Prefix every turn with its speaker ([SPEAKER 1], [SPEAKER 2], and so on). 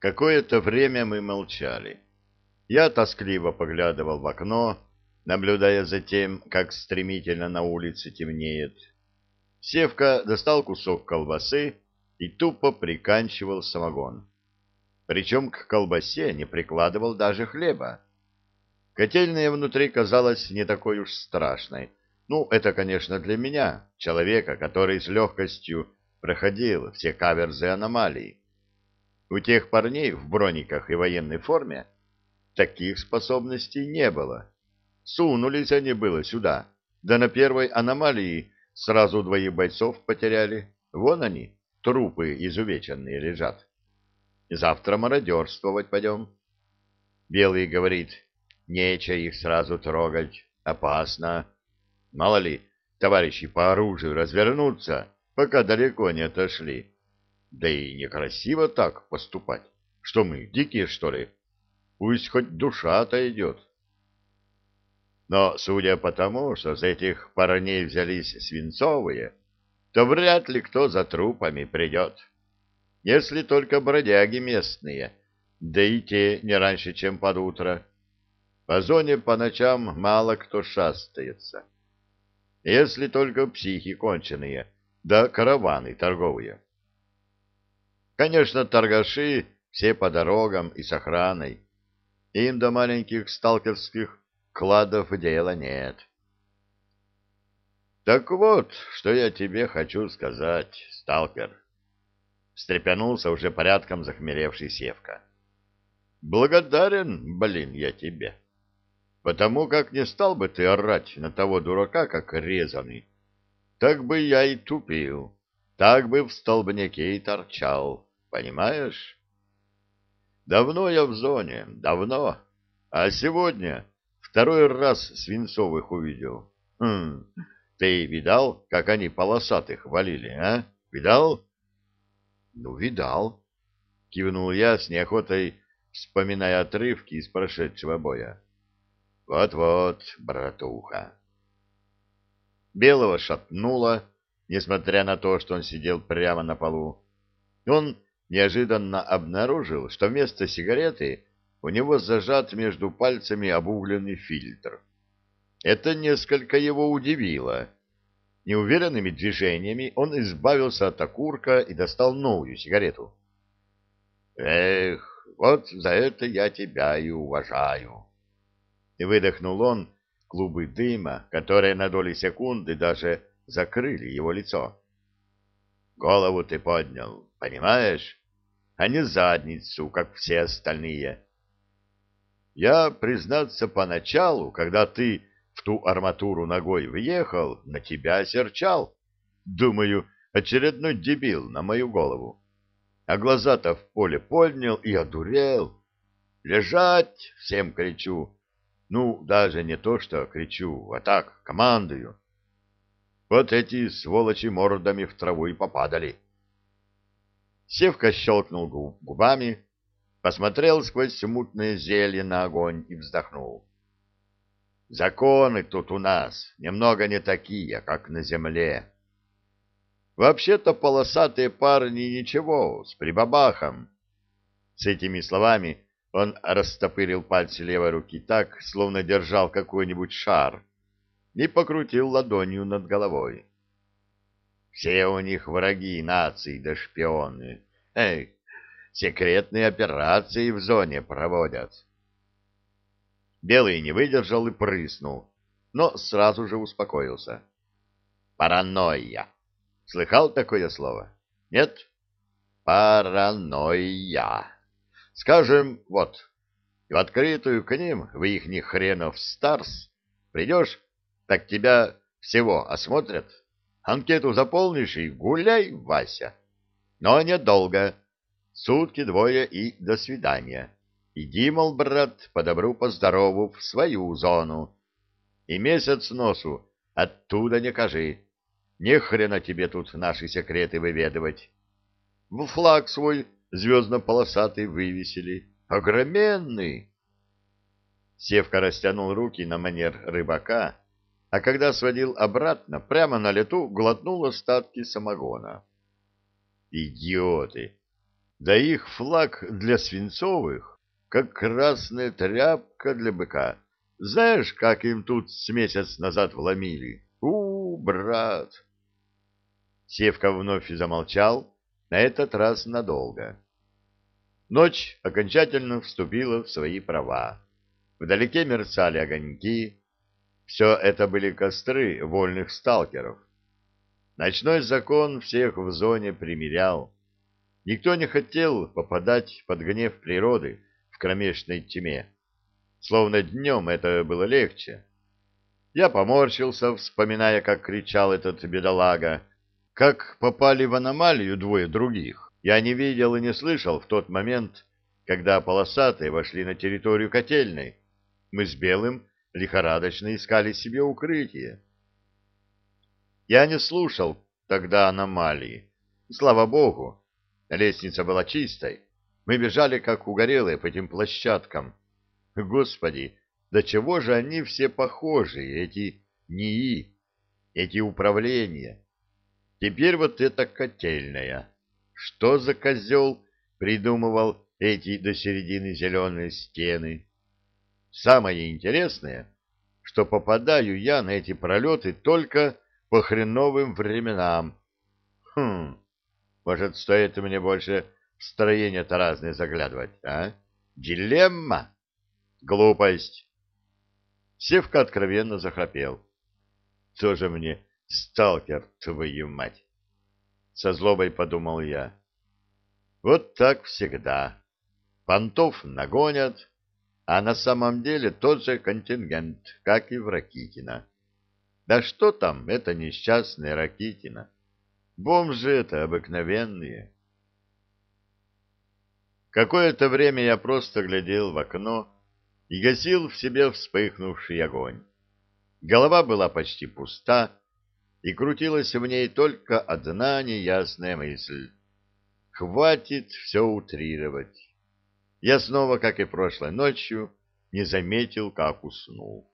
[SPEAKER 1] Какое-то время мы молчали. Я тоскливо поглядывал в окно, наблюдая за тем, как стремительно на улице темнеет. Севка достал кусок колбасы и тупо приканчивал самогон. Причем к колбасе не прикладывал даже хлеба. Котельная внутри казалась не такой уж страшной. Ну, это, конечно, для меня, человека, который с легкостью проходил все каверзы аномалий. У тех парней в брониках и военной форме таких способностей не было. Сунулись они было сюда, да на первой аномалии сразу двоих бойцов потеряли. Вон они, трупы изувеченные лежат. Завтра мародерствовать пойдем. Белый говорит, нечего их сразу трогать, опасно. Мало ли, товарищи по оружию развернутся, пока далеко не отошли. Да и некрасиво так поступать. Что мы, дикие, что ли? Пусть хоть душа отойдет. Но, судя по тому, что с этих парней взялись свинцовые, то вряд ли кто за трупами придет. Если только бродяги местные, да и те не раньше, чем под утро. По зоне по ночам мало кто шастается. Если только психи конченые, да караваны торговые. Конечно, торгаши все по дорогам и с охраной. Им до маленьких сталкерских кладов дела нет. Так вот, что я тебе хочу сказать, сталкер. Встрепенулся уже порядком захмелевший Севка. Благодарен, блин, я тебе. Потому как не стал бы ты орать на того дурака, как резанный. Так бы я и тупил, так бы в столбняке и торчал. Понимаешь? Давно я в зоне, давно. А сегодня второй раз свинцовых увидел. Хм, ты видал, как они полосатых валили, а? Видал? Ну, видал. Кивнул я с неохотой, вспоминая отрывки из прошедшего боя. Вот-вот, братуха. Белого шатнуло, несмотря на то, что он сидел прямо на полу. Он неожиданно обнаружил, что вместо сигареты у него зажат между пальцами обугленный фильтр. Это несколько его удивило. Неуверенными движениями он избавился от окурка и достал новую сигарету. «Эх, вот за это я тебя и уважаю!» И выдохнул он клубы дыма, которые на доли секунды даже закрыли его лицо. «Голову ты поднял, понимаешь? А не задницу, как все остальные. Я, признаться, поначалу, когда ты в ту арматуру ногой въехал, на тебя серчал. Думаю, очередной дебил на мою голову. А глаза-то в поле поднял и одурел. Лежать, всем кричу. Ну, даже не то, что кричу, а так, командую. Вот эти сволочи мордами в траву и попадали. Севка щелкнул губами, посмотрел сквозь мутное зелье на огонь и вздохнул. Законы тут у нас немного не такие, как на земле. Вообще-то полосатые парни ничего, с прибабахом. С этими словами он растопырил пальцы левой руки так, словно держал какой-нибудь шар, и покрутил ладонью над головой. Все у них враги нации да шпионы. Эй, секретные операции в зоне проводят. Белый не выдержал и прыснул, но сразу же успокоился. Паранойя. Слыхал такое слово? Нет? Паранойя. Скажем, вот, в открытую к ним, в ихних хренов старс, придешь, так тебя всего осмотрят, Анкету заполнишь и гуляй, Вася. Но недолго. Сутки двое и до свидания. Иди, мол, брат, по добру, по здорову, в свою зону. И месяц носу оттуда не кажи. Не хрена тебе тут наши секреты выведывать. В флаг свой звездно-полосатый вывесили. Огроменный. Севка растянул руки на манер рыбака, а когда сводил обратно, прямо на лету глотнул остатки самогона. Идиоты! Да их флаг для свинцовых, как красная тряпка для быка. Знаешь, как им тут с месяц назад вломили? У, брат! Севка вновь замолчал, на этот раз надолго. Ночь окончательно вступила в свои права. Вдалеке мерцали огоньки. Все это были костры вольных сталкеров. Ночной закон всех в зоне примирял. Никто не хотел попадать под гнев природы в кромешной тьме. Словно днем это было легче. Я поморщился, вспоминая, как кричал этот бедолага, как попали в аномалию двое других. Я не видел и не слышал в тот момент, когда полосатые вошли на территорию котельной. Мы с Белым лихорадочно искали себе укрытие. Я не слушал тогда аномалии. Слава богу, лестница была чистой. Мы бежали, как угорелые, по этим площадкам. Господи, до чего же они все похожи, эти НИИ, эти управления. Теперь вот эта котельная. Что за козел придумывал эти до середины зеленые стены? Самое интересное, что попадаю я на эти пролеты только по хреновым временам. Хм, может, стоит мне больше в строения-то разные заглядывать, а? Дилемма? Глупость. Севка откровенно захрапел. Тоже мне сталкер, твою мать. Со злобой подумал я. Вот так всегда. Понтов нагонят, а на самом деле тот же контингент, как и в Ракитино. Да что там, это несчастная Ракитина. Бомжи это обыкновенные. Какое-то время я просто глядел в окно и гасил в себе вспыхнувший огонь. Голова была почти пуста, и крутилась в ней только одна неясная мысль. Хватит все утрировать. Я снова, как и прошлой ночью, не заметил, как уснул.